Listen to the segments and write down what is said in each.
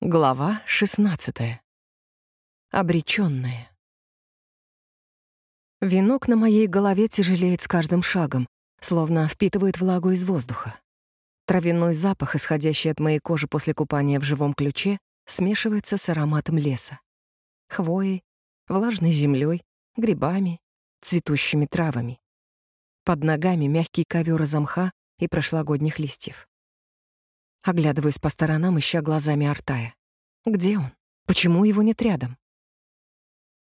Глава 16. Обречённая. Венок на моей голове тяжелеет с каждым шагом, словно впитывает влагу из воздуха. Травяной запах, исходящий от моей кожи после купания в живом ключе, смешивается с ароматом леса. Хвоей, влажной землей, грибами, цветущими травами. Под ногами мягкий ковер из мха и прошлогодних листьев. Оглядываюсь по сторонам, ища глазами Артая. Где он? Почему его нет рядом?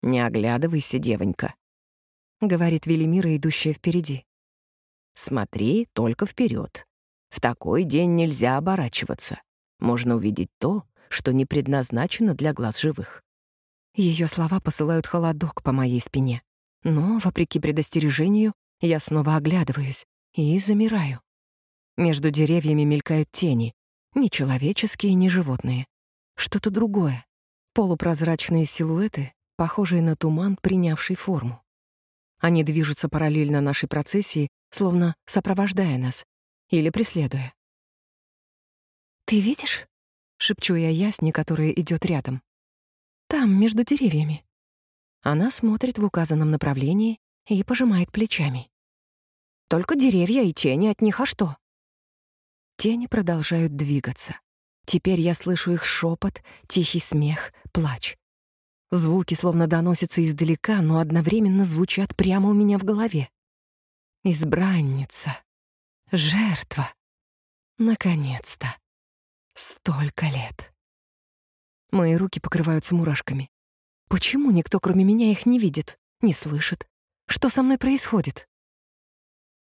«Не оглядывайся, девонька», — говорит Велимира, идущая впереди. «Смотри только вперед. В такой день нельзя оборачиваться. Можно увидеть то, что не предназначено для глаз живых». Ее слова посылают холодок по моей спине. Но, вопреки предостережению, я снова оглядываюсь и замираю. Между деревьями мелькают тени, ни человеческие, ни животные. Что-то другое. Полупрозрачные силуэты, похожие на туман, принявший форму. Они движутся параллельно нашей процессии, словно сопровождая нас или преследуя. «Ты видишь?» — шепчу я ясне, которая идет рядом. «Там, между деревьями». Она смотрит в указанном направлении и пожимает плечами. «Только деревья и тени от них, а что?» Тени продолжают двигаться. Теперь я слышу их шепот, тихий смех, плач. Звуки словно доносятся издалека, но одновременно звучат прямо у меня в голове. Избранница. Жертва. Наконец-то. Столько лет. Мои руки покрываются мурашками. Почему никто, кроме меня, их не видит, не слышит? Что со мной происходит?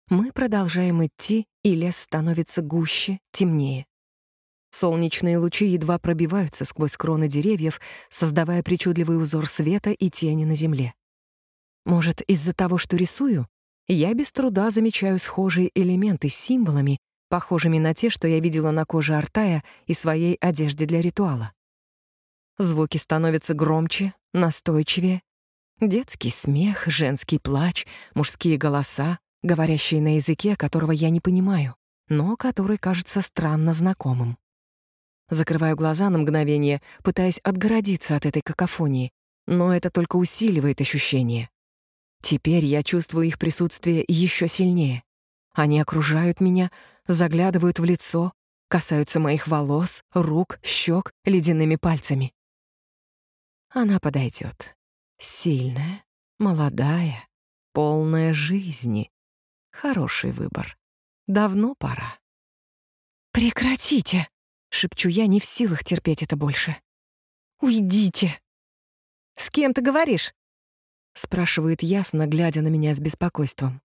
Мы продолжаем идти, и лес становится гуще, темнее. Солнечные лучи едва пробиваются сквозь кроны деревьев, создавая причудливый узор света и тени на земле. Может, из-за того, что рисую, я без труда замечаю схожие элементы с символами, похожими на те, что я видела на коже Артая и своей одежде для ритуала. Звуки становятся громче, настойчивее. Детский смех, женский плач, мужские голоса, говорящий на языке, которого я не понимаю, но который кажется странно знакомым. Закрываю глаза на мгновение, пытаясь отгородиться от этой какофонии, но это только усиливает ощущение. Теперь я чувствую их присутствие еще сильнее. Они окружают меня, заглядывают в лицо, касаются моих волос, рук, щек ледяными пальцами. Она подойдет. Сильная, молодая, полная жизни, Хороший выбор. Давно пора. «Прекратите!» — шепчу я, не в силах терпеть это больше. «Уйдите!» «С кем ты говоришь?» — спрашивает ясно, глядя на меня с беспокойством.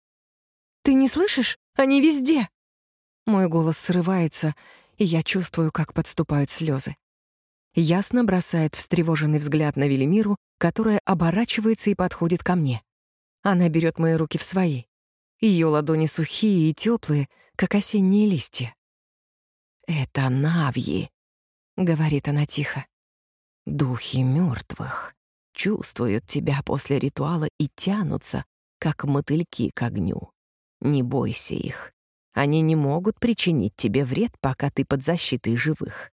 «Ты не слышишь? Они везде!» Мой голос срывается, и я чувствую, как подступают слезы. Ясно бросает встревоженный взгляд на Велимиру, которая оборачивается и подходит ко мне. Она берет мои руки в свои. Ее ладони сухие и теплые, как осенние листья. «Это Навьи», — говорит она тихо. «Духи мертвых чувствуют тебя после ритуала и тянутся, как мотыльки к огню. Не бойся их. Они не могут причинить тебе вред, пока ты под защитой живых».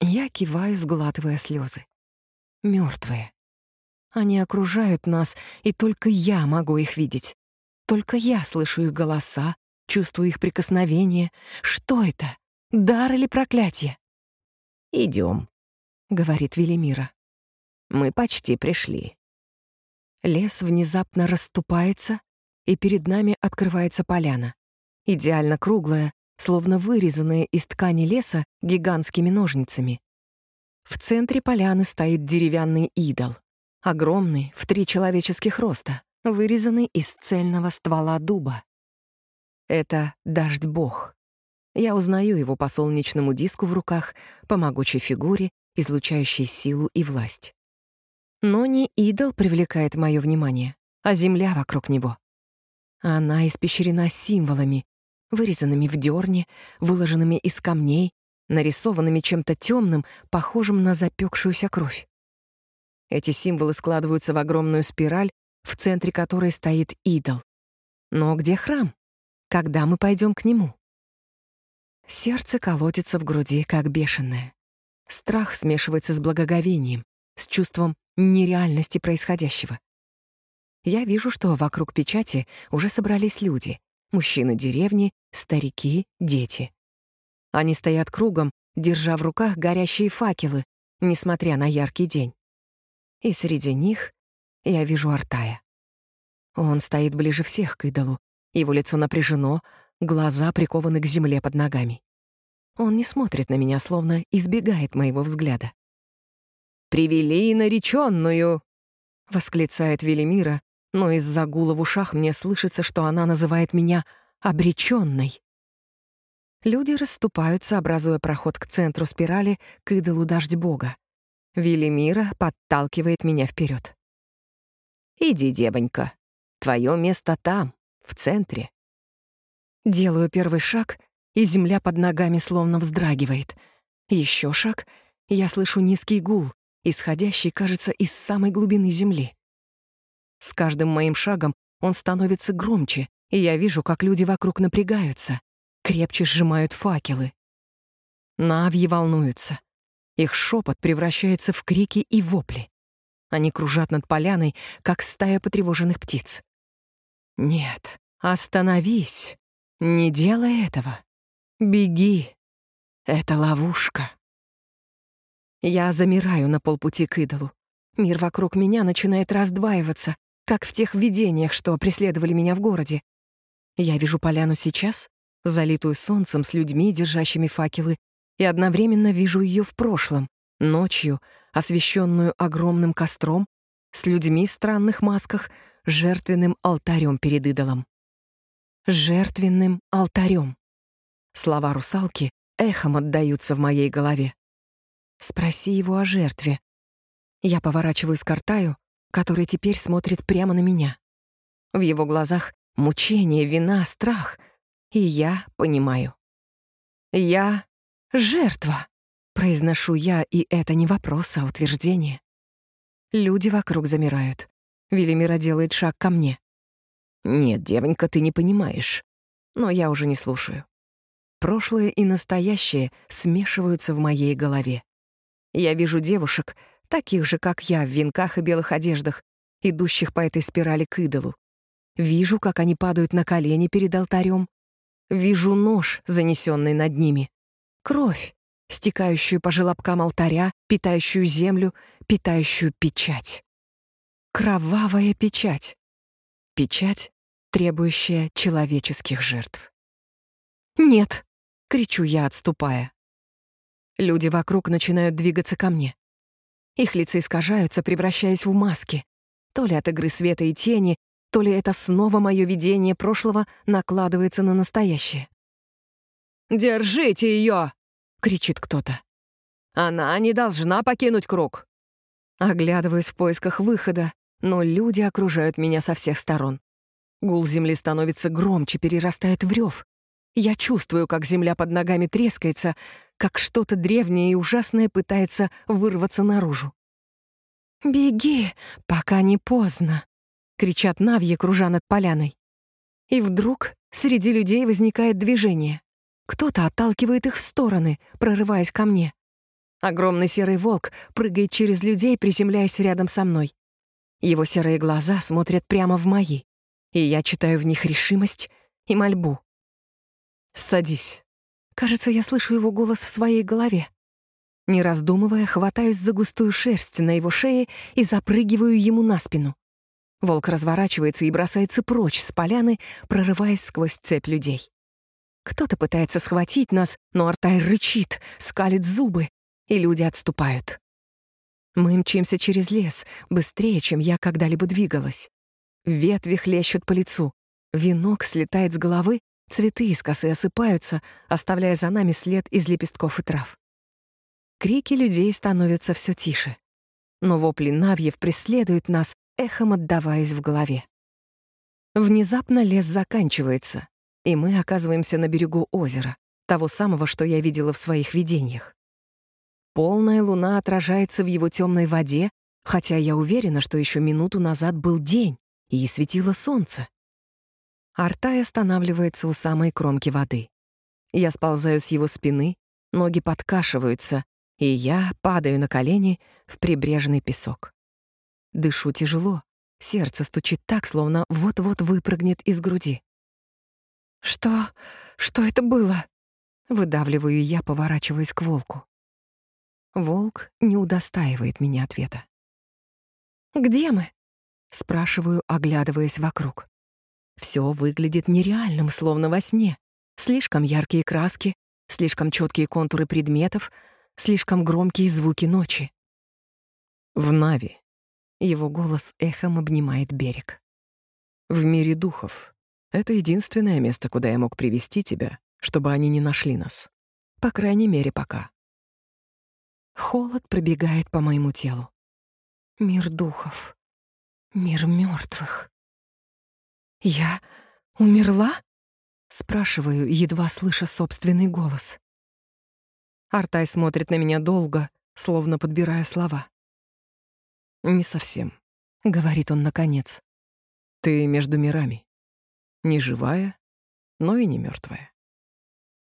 Я киваю, сглатывая слезы. Мертвые. Они окружают нас, и только я могу их видеть. Только я слышу их голоса, чувствую их прикосновение. Что это? Дар или проклятие? Идем, говорит Велимира. Мы почти пришли. Лес внезапно расступается, и перед нами открывается поляна. Идеально круглая, словно вырезанная из ткани леса гигантскими ножницами. В центре поляны стоит деревянный идол. Огромный, в три человеческих роста вырезанный из цельного ствола дуба. Это дождь-бог. Я узнаю его по солнечному диску в руках, по могучей фигуре, излучающей силу и власть. Но не идол привлекает мое внимание, а земля вокруг него. Она испещрена символами, вырезанными в дерне, выложенными из камней, нарисованными чем-то темным, похожим на запекшуюся кровь. Эти символы складываются в огромную спираль, в центре которой стоит идол. Но где храм? Когда мы пойдем к нему? Сердце колотится в груди, как бешеное. Страх смешивается с благоговением, с чувством нереальности происходящего. Я вижу, что вокруг печати уже собрались люди. Мужчины деревни, старики, дети. Они стоят кругом, держа в руках горящие факелы, несмотря на яркий день. И среди них я вижу Артая. Он стоит ближе всех к идолу. Его лицо напряжено, глаза прикованы к земле под ногами. Он не смотрит на меня, словно избегает моего взгляда. «Привели нареченную!» — восклицает Велимира, но из-за гула в ушах мне слышится, что она называет меня обреченной. Люди расступаются, образуя проход к центру спирали, к идолу дождь бога. Велимира подталкивает меня вперед. «Иди, девонька, твое место там, в центре». Делаю первый шаг, и земля под ногами словно вздрагивает. Еще шаг, я слышу низкий гул, исходящий, кажется, из самой глубины земли. С каждым моим шагом он становится громче, и я вижу, как люди вокруг напрягаются, крепче сжимают факелы. Навьи волнуются. Их шепот превращается в крики и вопли. Они кружат над поляной, как стая потревоженных птиц. «Нет, остановись! Не делай этого! Беги! Это ловушка!» Я замираю на полпути к идолу. Мир вокруг меня начинает раздваиваться, как в тех видениях, что преследовали меня в городе. Я вижу поляну сейчас, залитую солнцем с людьми, держащими факелы, и одновременно вижу ее в прошлом, ночью, освещенную огромным костром, с людьми в странных масках, жертвенным алтарем перед идолом. Жертвенным алтарем. Слова русалки эхом отдаются в моей голове. Спроси его о жертве. Я поворачиваюсь к Артаю, который теперь смотрит прямо на меня. В его глазах мучение, вина, страх. И я понимаю. Я «Жертва!» — произношу я, и это не вопрос, а утверждение. Люди вокруг замирают. Велимира делает шаг ко мне. «Нет, девонька, ты не понимаешь». Но я уже не слушаю. Прошлое и настоящее смешиваются в моей голове. Я вижу девушек, таких же, как я, в венках и белых одеждах, идущих по этой спирали к идолу. Вижу, как они падают на колени перед алтарем. Вижу нож, занесенный над ними. Кровь, стекающую по желобкам алтаря, питающую землю, питающую печать. Кровавая печать. Печать, требующая человеческих жертв. «Нет!» — кричу я, отступая. Люди вокруг начинают двигаться ко мне. Их лица искажаются, превращаясь в маски. То ли от игры света и тени, то ли это снова мое видение прошлого накладывается на настоящее. «Держите ее!» — кричит кто-то. «Она не должна покинуть круг!» Оглядываюсь в поисках выхода, но люди окружают меня со всех сторон. Гул земли становится громче, перерастает в рев. Я чувствую, как земля под ногами трескается, как что-то древнее и ужасное пытается вырваться наружу. «Беги, пока не поздно!» — кричат навьи, кружа над поляной. И вдруг среди людей возникает движение. Кто-то отталкивает их в стороны, прорываясь ко мне. Огромный серый волк прыгает через людей, приземляясь рядом со мной. Его серые глаза смотрят прямо в мои, и я читаю в них решимость и мольбу. «Садись». Кажется, я слышу его голос в своей голове. Не раздумывая, хватаюсь за густую шерсть на его шее и запрыгиваю ему на спину. Волк разворачивается и бросается прочь с поляны, прорываясь сквозь цепь людей. Кто-то пытается схватить нас, но Артай рычит, скалит зубы, и люди отступают. Мы мчимся через лес, быстрее, чем я когда-либо двигалась. Ветви хлещут по лицу, венок слетает с головы, цветы из косы осыпаются, оставляя за нами след из лепестков и трав. Крики людей становятся все тише. Но вопли Навьев преследуют нас, эхом отдаваясь в голове. Внезапно лес заканчивается, и мы оказываемся на берегу озера, того самого, что я видела в своих видениях. Полная луна отражается в его темной воде, хотя я уверена, что еще минуту назад был день, и светило солнце. Артай останавливается у самой кромки воды. Я сползаю с его спины, ноги подкашиваются, и я падаю на колени в прибрежный песок. Дышу тяжело, сердце стучит так, словно вот-вот выпрыгнет из груди. «Что? Что это было?» Выдавливаю я, поворачиваясь к волку. Волк не удостаивает меня ответа. «Где мы?» — спрашиваю, оглядываясь вокруг. Все выглядит нереальным, словно во сне. Слишком яркие краски, слишком четкие контуры предметов, слишком громкие звуки ночи. В Нави. Его голос эхом обнимает берег. В мире духов. Это единственное место, куда я мог привести тебя, чтобы они не нашли нас. По крайней мере, пока. Холод пробегает по моему телу. Мир духов. Мир мертвых. Я умерла? Спрашиваю, едва слыша собственный голос. Артай смотрит на меня долго, словно подбирая слова. «Не совсем», — говорит он наконец. «Ты между мирами. Не живая, но и не мертвая.